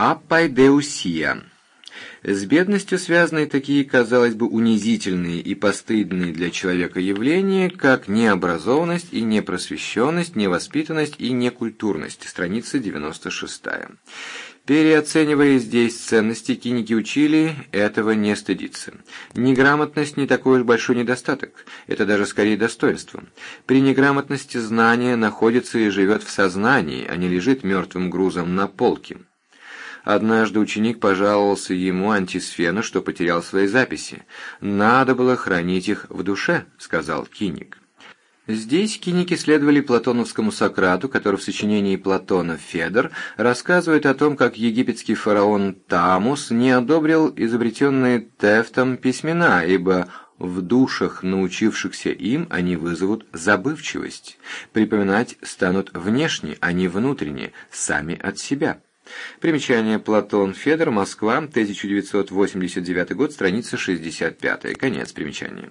Апайдеусия. С бедностью связаны такие, казалось бы, унизительные и постыдные для человека явления, как необразованность и непросвещенность, невоспитанность и некультурность. Страница 96. Переоценивая здесь ценности, киники учили этого не стыдиться. Неграмотность не такой уж большой недостаток, это даже скорее достоинство. При неграмотности знание находится и живет в сознании, а не лежит мертвым грузом на полке. Однажды ученик пожаловался ему антисфену, что потерял свои записи. «Надо было хранить их в душе», — сказал Киник. Здесь киники следовали платоновскому Сократу, который в сочинении Платона «Федор» рассказывает о том, как египетский фараон Тамус не одобрил изобретенные Тефтом письмена, ибо в душах, научившихся им, они вызовут забывчивость. Припоминать станут внешне, а не внутренне, сами от себя. Примечание Платон Федор, Москва, 1989 год, страница 65. Конец примечания.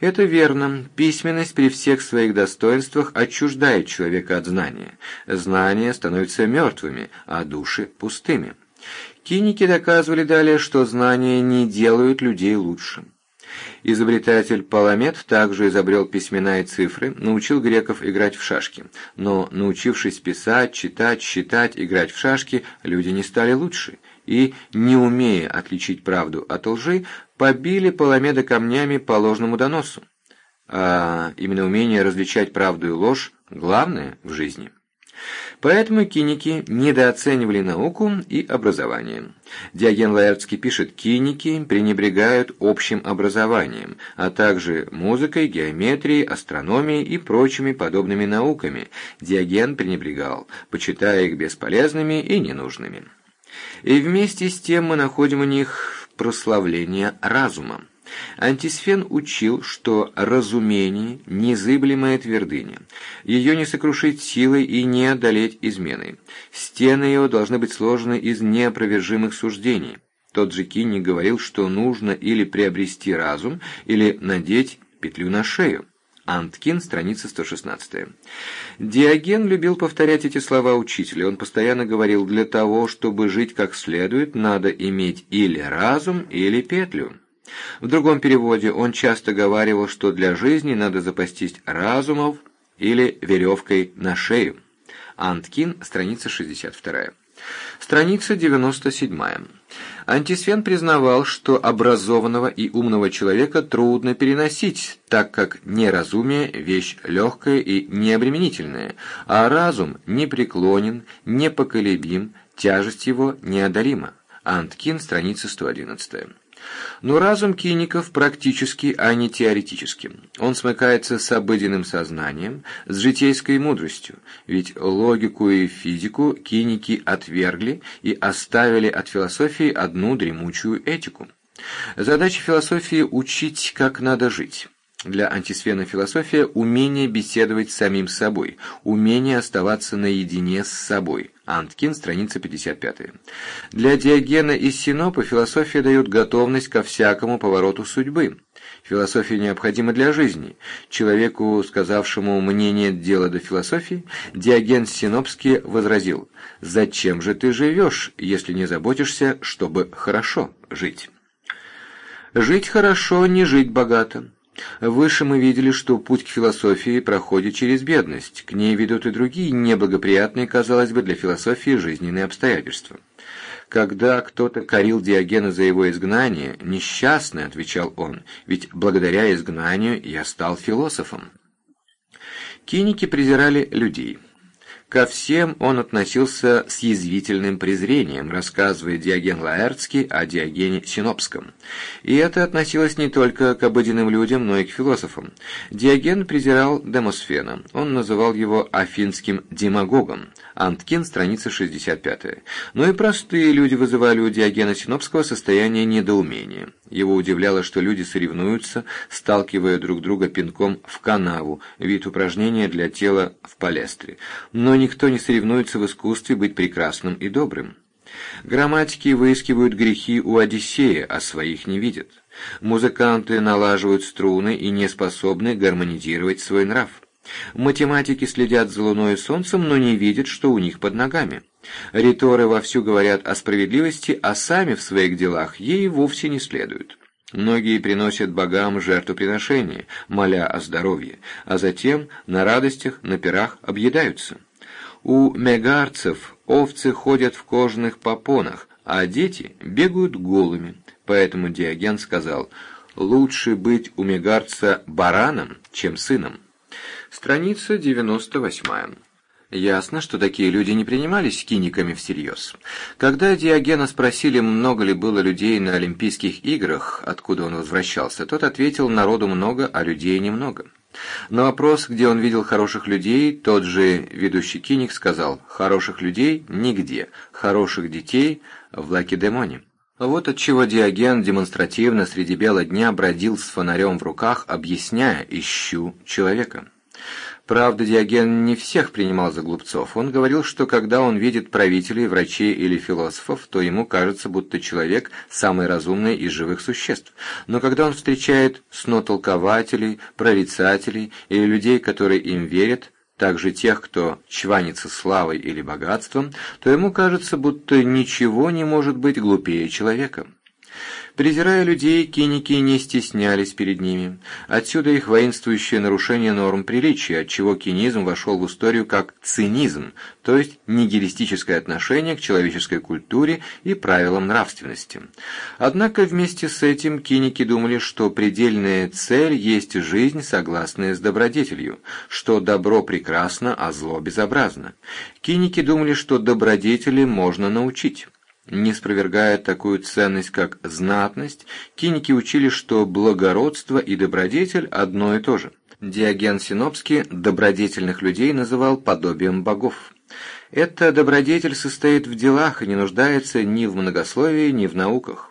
Это верно. Письменность при всех своих достоинствах отчуждает человека от знания. Знания становятся мертвыми, а души – пустыми. Киники доказывали далее, что знания не делают людей лучше. Изобретатель Паламет также изобрел письмена и цифры, научил греков играть в шашки. Но, научившись писать, читать, считать, играть в шашки, люди не стали лучше. И, не умея отличить правду от лжи, побили Паламеда камнями по ложному доносу. А именно умение различать правду и ложь – главное в жизни. Поэтому киники недооценивали науку и образование. Диоген Лаэртский пишет, киники пренебрегают общим образованием, а также музыкой, геометрией, астрономией и прочими подобными науками. Диоген пренебрегал, почитая их бесполезными и ненужными. И вместе с тем мы находим у них прославление разума. Антисфен учил, что разумение – незыблемая твердыня. Ее не сокрушить силой и не одолеть изменой. Стены его должны быть сложены из неопровержимых суждений. Тот же Кинни говорил, что нужно или приобрести разум, или надеть петлю на шею. Анткин, страница 116. Диоген любил повторять эти слова учителя. Он постоянно говорил, для того, чтобы жить как следует, надо иметь или разум, или петлю. В другом переводе он часто говаривал, что для жизни надо запастись разумов или веревкой на шею. Анткин, страница 62. Страница 97. Антисфен признавал, что образованного и умного человека трудно переносить, так как неразумие – вещь легкая и необременительная, а разум непреклонен, непоколебим, тяжесть его неодолима. Анткин, страница 111. Но разум киников практически, а не теоретически. Он смыкается с обыденным сознанием, с житейской мудростью, ведь логику и физику киники отвергли и оставили от философии одну дремучую этику. Задача философии – учить, как надо жить. Для антисфена философия – умение беседовать с самим собой, умение оставаться наедине с собой. Анткин, страница 55. Для Диогена и Синопа философия дает готовность ко всякому повороту судьбы. Философия необходима для жизни. Человеку, сказавшему «мне нет дела до философии», Диоген Синопский возразил «Зачем же ты живешь, если не заботишься, чтобы хорошо жить?» Жить хорошо, не жить богато. Выше мы видели, что путь к философии проходит через бедность, к ней ведут и другие неблагоприятные, казалось бы, для философии жизненные обстоятельства. Когда кто-то корил Диогена за его изгнание, «Несчастный», — отвечал он, — «ведь благодаря изгнанию я стал философом». Киники презирали людей. Ко всем он относился с язвительным презрением, рассказывая Диоген Лаэртский о Диогене Синопском. И это относилось не только к обыденным людям, но и к философам. Диоген презирал Демосфена. Он называл его афинским демагогом. Анткин, страница 65. Но и простые люди вызывали у Диогена Синопского состояние недоумения. Его удивляло, что люди соревнуются, сталкивая друг друга пинком в канаву, вид упражнения для тела в палестре. Но никто не соревнуется в искусстве быть прекрасным и добрым. Грамматики выискивают грехи у Одиссея, а своих не видят. Музыканты налаживают струны и не способны гармонизировать свой нрав. Математики следят за Луной и Солнцем, но не видят, что у них под ногами. Риторы вовсю говорят о справедливости, а сами в своих делах ей вовсе не следуют. Многие приносят богам жертвоприношения, моля о здоровье, а затем на радостях, на пирах объедаются. У мегарцев овцы ходят в кожаных попонах, а дети бегают голыми. Поэтому Диоген сказал, лучше быть у мегарца бараном, чем сыном. Страница 98. Ясно, что такие люди не принимались киниками всерьез. Когда Диогена спросили, много ли было людей на Олимпийских играх, откуда он возвращался, тот ответил, народу много, а людей немного. На вопрос, где он видел хороших людей, тот же ведущий киник сказал, хороших людей нигде, хороших детей в Лакедемоне. Вот отчего Диоген демонстративно среди бела дня бродил с фонарем в руках, объясняя «ищу человека». Правда, Диоген не всех принимал за глупцов. Он говорил, что когда он видит правителей, врачей или философов, то ему кажется, будто человек – самый разумный из живых существ. Но когда он встречает снотолкователей, прорицателей или людей, которые им верят, также тех, кто чванится славой или богатством, то ему кажется, будто ничего не может быть глупее человека. Презирая людей, киники не стеснялись перед ними. Отсюда их воинствующее нарушение норм приличия, отчего кинизм вошел в историю как цинизм, то есть нигилистическое отношение к человеческой культуре и правилам нравственности. Однако вместе с этим киники думали, что предельная цель есть жизнь, согласная с добродетелью, что добро прекрасно, а зло безобразно. Киники думали, что добродетели можно научить. Не спровергая такую ценность, как знатность, киники учили, что благородство и добродетель одно и то же. Диоген Синопский добродетельных людей называл подобием богов. Эта добродетель состоит в делах и не нуждается ни в многословии, ни в науках.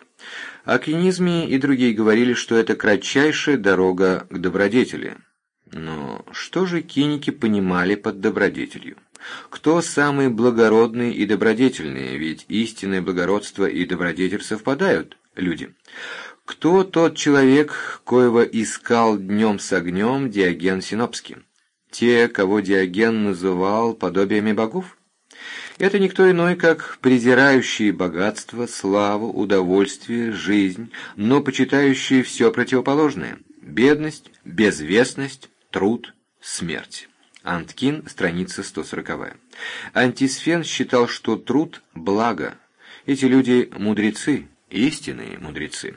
О кинизме и другие говорили, что это кратчайшая дорога к добродетели. Но что же киники понимали под добродетелью? Кто самый благородный и добродетельный, ведь истинное благородство и добродетель совпадают, люди. Кто тот человек, коего искал днем с огнем Диоген Синопский? Те, кого Диоген называл подобиями богов? Это никто иной, как презирающие богатство, славу, удовольствие, жизнь, но почитающие все противоположное – бедность, безвестность, труд, смерть. Анткин, страница 140. Антисфен считал, что труд – благо. Эти люди – мудрецы, истинные мудрецы.